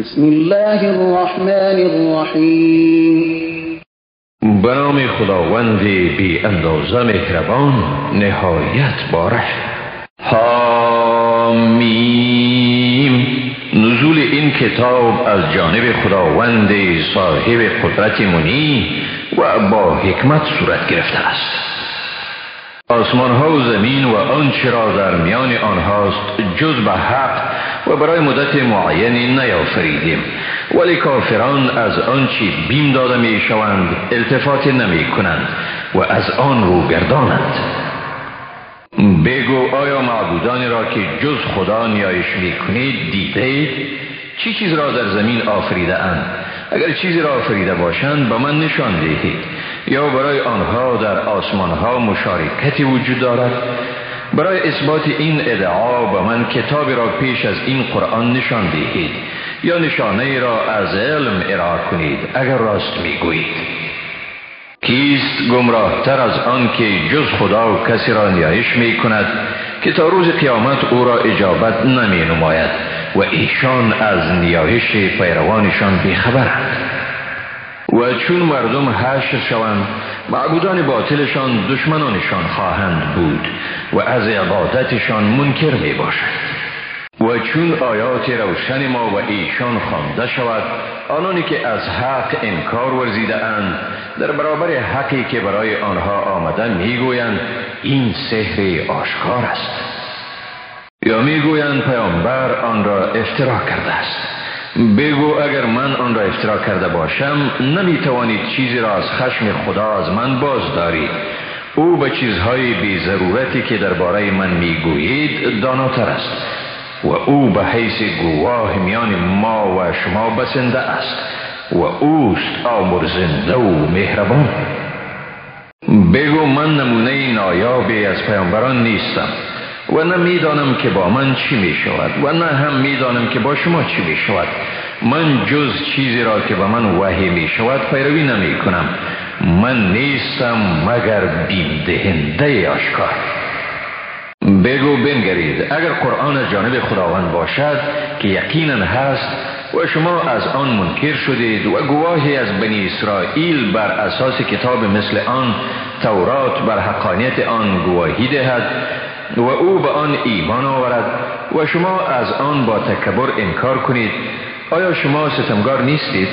بسم الله الرحمن الرحیم به نام خداوند بی اندازه مهربان نهایت باره حامیم نزول این کتاب از جانب خداوند صاحب قدرت منی و با حکمت صورت گرفته است. آسمان ها و زمین و آنچه را در میان آنهاست جز به حق برای مدت معینی نیافریدیم. ولی کافران از آنچه بیم داده می شوند التفات نمی کنند و از آن رو گردانند. بگو آیا معبودانی را که جز خدا نیایش می کنید دیده چی چیز را در زمین آفریده اند؟ اگر چیزی را آفریده باشند به من نشان دهید. یا برای آنها در آسمان ها مشارکتی وجود دارد؟ برای اثبات این ادعا به من کتابی را پیش از این قرآن نشان دهید. یا نشانه را از علم ارائه کنید اگر راست می‌گویید. کیست گمراه تر از آن که جز خدا کسی را نیایش می کند که تا روز قیامت او را اجابت نمی نماید و ایشان از نیایش پیروانشان بیخبرند. و چون مردم حشر شوند معبودان باطلشان دشمنانشان خواهند بود و از عبادتشان منکر می باشند و چون آیات روشن ما و ایشان خوانده شود آنانی که از حق انکار ورزیده اند در برابر حقی که برای آنها آمده می‌گویند این سحر آشکار است. یا می‌گویند پیامبر آن را افترا کرده است. بگو اگر من آن را افترا کرده باشم نمی توانید چیزی را از خشم خدا از من باز دارید او به چیزهای بی ضرورتی که درباره من می‌گویید داناتر است و او به حیث گواه میان ما و شما بسنده است و اوست آمرزنده و مهربان. بگو من نمونه نایابی از پیامبران نیستم. و نه می‌دانم که با من چی می شود و نه هم می‌دانم که با شما چی می شود من جز چیزی را که به من وحی می شود پیروی نمی کنم من نیستم مگر بیم دهنده آشکار. بگو بنگرید. اگر قرآن جانب خداوند باشد که یقینا هست و شما از آن منکر شدید و گواهی از بنی اسرائیل بر اساس کتاب مثل آن تورات بر حقانیت آن گواهی دهد و او به آن ایمان آورد و شما از آن با تکبر انکار کنید. آیا شما ستمگار نیستید؟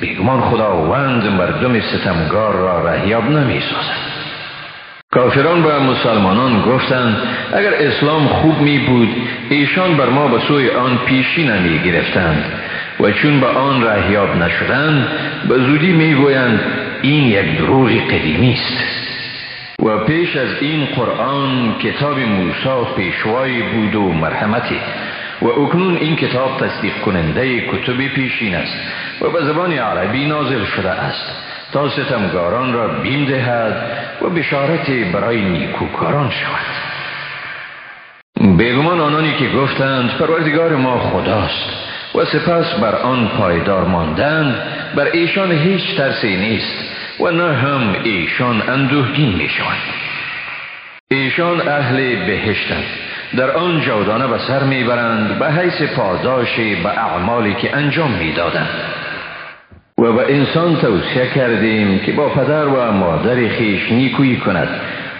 بیگمان خداوند مردم ستمگار را رهیاب نمی سازد کافران به مسلمانان گفتند اگر اسلام خوب می بود ایشان بر ما به سوی آن پیشی نمی گرفتند و چون به آن رهیاب نشدند به زودی می گویند این یک دروغ قدیمی است. و پیش از این قرآن کتاب موسی پیشوای بود و مرحمتی. و اکنون این کتاب تصدیق کننده کتب پیشین است و به زبان عربی نازل شده است. تا ستمگاران را بیم دهد و بشارت برای نیکوکاران شود. بیگمان آنانی که گفتند پروردگار ما خداست و سپس بر آن پایدار ماندند بر ایشان هیچ ترسی نیست. و نه هم ایشان اندوهگین می شوند ایشان اهل بهشتند. در آن جودانه به سر می‌برند به حیث پاداش به اعمالی که انجام می‌دادند. و به انسان توصیه کردیم که با پدر و مادر خیش نیکویی کند.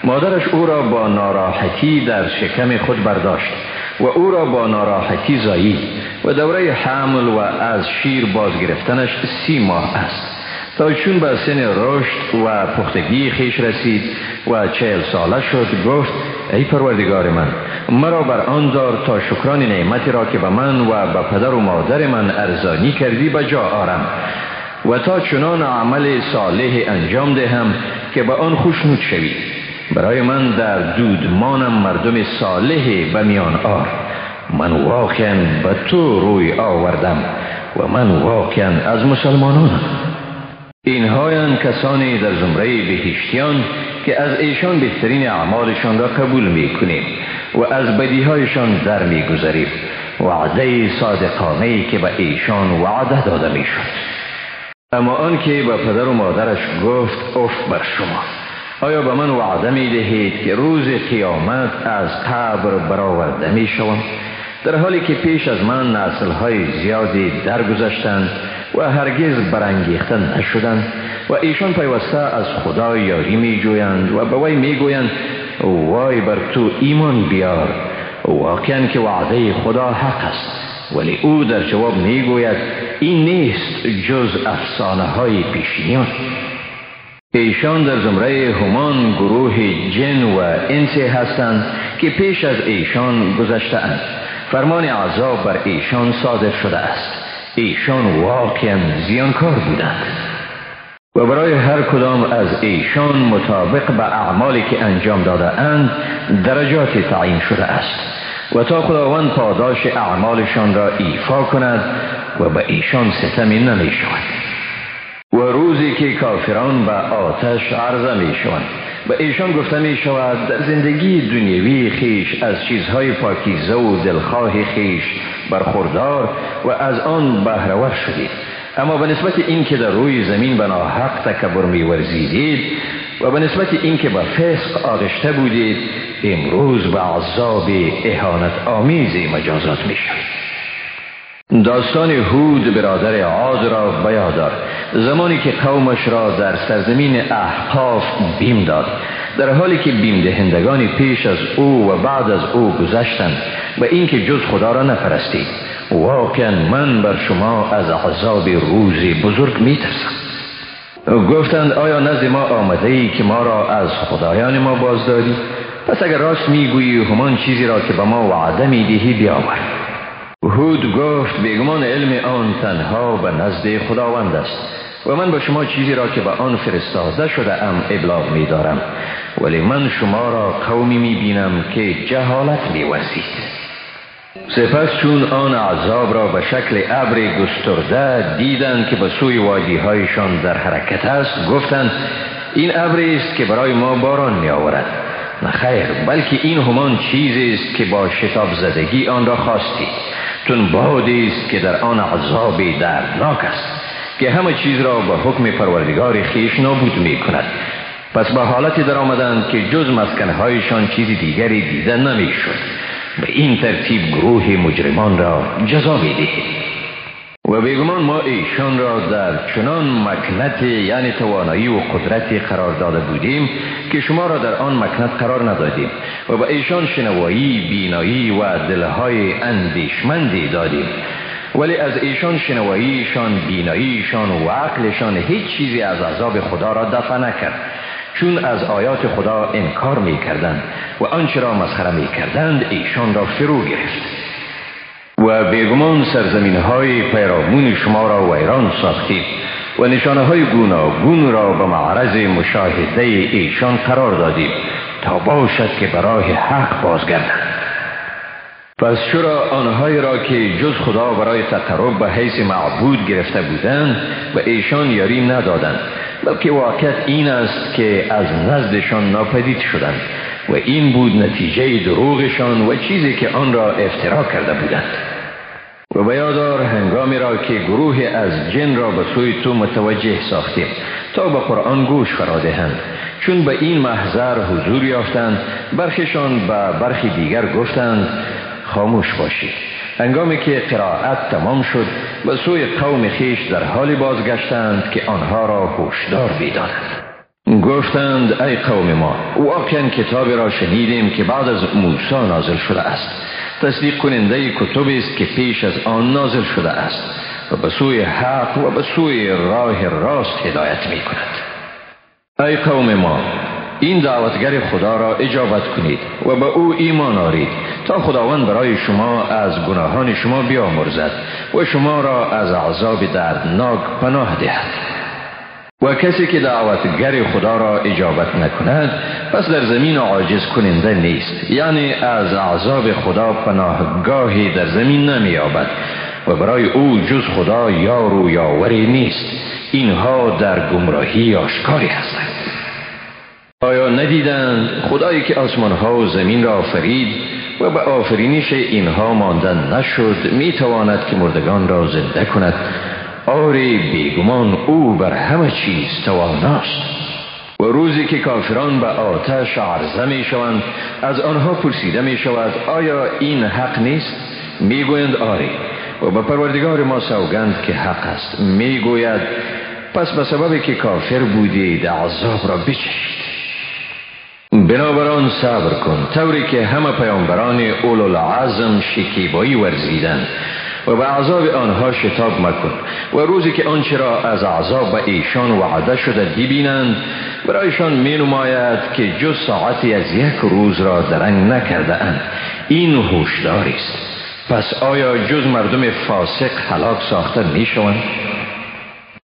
مادرش او را با ناراحتی در شکم خود برداشت و او را با ناراحتی زایید و دوره حمل و از شیر بازگرفتنش سی ماه است. تا چون به سن رشد و پختگی خیش رسید و چهل ساله شد گفت ای پروردگار من مرا بر آن دار تا شکران نعمتی را که به من و به پدر و مادر من ارزانی کردی به جا آرم و تا چنان عمل صالح انجام دهم که به آن خوشنود شوی. برای من در دودمانم مردم صالح به میان آر. من واقعا به تو روی آوردم و من واقعا از مسلمانانم اینهایان کسانی در زمره بهشتیان که از ایشان بهترین اعمالشان را قبول می کنیم و از بدیهایشان در می گذاریم وعده صادقانه که به ایشان وعده داده می شد اما آن که به پدر و مادرش گفت اف بر شما. آیا به من وعده می دهید که روز قیامت از قبر برآورده می شوم در حالی که پیش از من نسل های زیادی درگذشتند و هرگز برانگیخته نشدند و ایشان پیوسته از خدا یاری می جویند و به وی می گویند وای بر تو ایمان بیار. واقعا که وعده خدا حق است ولی او در جواب می گوید این نیست جز افسانه های پیشینیان. ایشان در زمره همان گروه جن و انسی هستند که پیش از ایشان گذشته اند فرمان عذاب بر ایشان صادر شده است. ایشان واقعا زیانکار بودند. و برای هر کدام از ایشان مطابق به اعمالی که انجام داده اند درجات تعیین شده است. و تا خداوند پاداش اعمالشان را ایفا کند و به ایشان ستمی نمی شود و روزی که کافران به آتش عرضه می شوند و ایشان گفته می شود زندگی دنیوی خیش از چیزهای پاکیزه و دلخواه خیش برخوردار و از آن بهرور شدید. اما به نسبت این که در روی زمین به ناحق تکبر می ورزیدید و به نسبت این که به فسق آغشته بودید امروز به عذاب اهانت آمیزی مجازات می شود داستان هود برادر عاد را بیادار زمانی که قومش را در سرزمین احقاف بیم داد. در حالی که بیم دهندگانی پیش از او و بعد از او گذشتند و اینکه جز خدا را نپرستید. واقعا من بر شما از عذاب روزی بزرگ می ترسم گفتند آیا نزد ما آمده ای که ما را از خدایان ما باز دادی؟ پس اگر راست می‌گویی همان چیزی را که به ما وعده می‌دهی بیاور. هود گفت بیگمان علم آن تنها به نزد خداوند است و من با شما چیزی را که به آن فرستاده شده ام ابلاغ می دارم ولی من شما را قومی می بینم که جهالت می وزید سپس چون آن عذاب را به شکل ابر گسترده دیدند که به سوی وادی هایشان در حرکت است گفتند این ابر است که برای ما باران می آورد نه خیر بلکه این همان چیزی است که با شتاب زدگی آن را خواستید چون بادی است که در آن عذاب دردناک است که همه چیز را به حکم پروردگار خیش نابود می کند پس به حالتی در آمدند که جز مسکنهایشان چیز دیگری دیده نمی شد به این ترتیب گروه مجرمان را جزا می دهید و بیگمان ما ایشان را در چنان مکنت یعنی توانایی و قدرتی قرار داده بودیم که شما را در آن مکنت قرار ندادیم و به ایشان شنوایی بینایی و دلهای اندیشمندی دادیم. ولی از ایشان شنواییشان بیناییشان و عقلشان هیچ چیزی از عذاب خدا را دفع نکرد. چون از آیات خدا انکار می کردند و آنچه را مسخره می کردند ایشان را فرو گرفت. و بیگمان سرزمین های پیرامون شما را ویران ساختید و نشانه های گوناگون را به معرض مشاهده ایشان قرار دادید تا باشد که برای حق بازگردند. پس چرا آنهایی را که جز خدا برای تقرب به حیث معبود گرفته بودند و ایشان یاری ندادند بلکه واقعیت این است که از نزدشان ناپدید شدند و این بود نتیجه دروغشان و چیزی که آن را افترا کرده بودند. و بیادار هنگامی را که گروه از جن را به سوی تو متوجه ساختیم تا به قرآن گوش فرا دهند. چون به این محضر حضور یافتند برخشان به برخی دیگر گفتند خاموش باشید. هنگامی که قرائت تمام شد به سوی قوم خیش در حالی بازگشتند که آنها را هوشدار بیدانند گفتند ای قوم ما واقعا کتابی را شنیدیم که بعد از موسی نازل شده است. تصدیق کننده کتب است که پیش از آن نازل شده است و به سوی حق و به سوی راه راست هدایت می کند ای قوم ما این دعوتگر خدا را اجابت کنید و به او ایمان آرید تا خداوند برای شما از گناهان شما بیامرزد و شما را از عذاب دردناک پناه دهد. و کسی که دعوتگر خدا را اجابت نکند پس در زمین عاجز کننده نیست. یعنی از عذاب خدا پناهگاهی در زمین نمییابد و برای او جز خدا یار و یاوری نیست. اینها در گمراهی آشکاری هستند. آیا ندیدند خدایی که آسمان ها و زمین را آفرید و به آفرینش اینها ماندن نشد؟ می‌تواند که مردگان را زنده کند. آری بیگمان او بر همه چیز تواناست. و روزی که کافران به آتش عرضه می شوند از آنها پرسیده می شود آیا این حق نیست؟ می‌گویند آری. و به پروردگار ما سوگند که حق است. می‌گوید پس به سببی که کافر بودید عذاب را بچشید. بنابران صبر کن. طوری که همه پیامبران اولو العزم شکیبایی ورزیدند. و به عذاب آنها شتاب مکن و روزی که آنچه را از عذاب به ایشان وعده شده ببینند برایشان می نماید که جز ساعتی از یک روز را درنگ نکرده اند این هوشداری است پس آیا جز مردم فاسق هلاک ساخته می شوند؟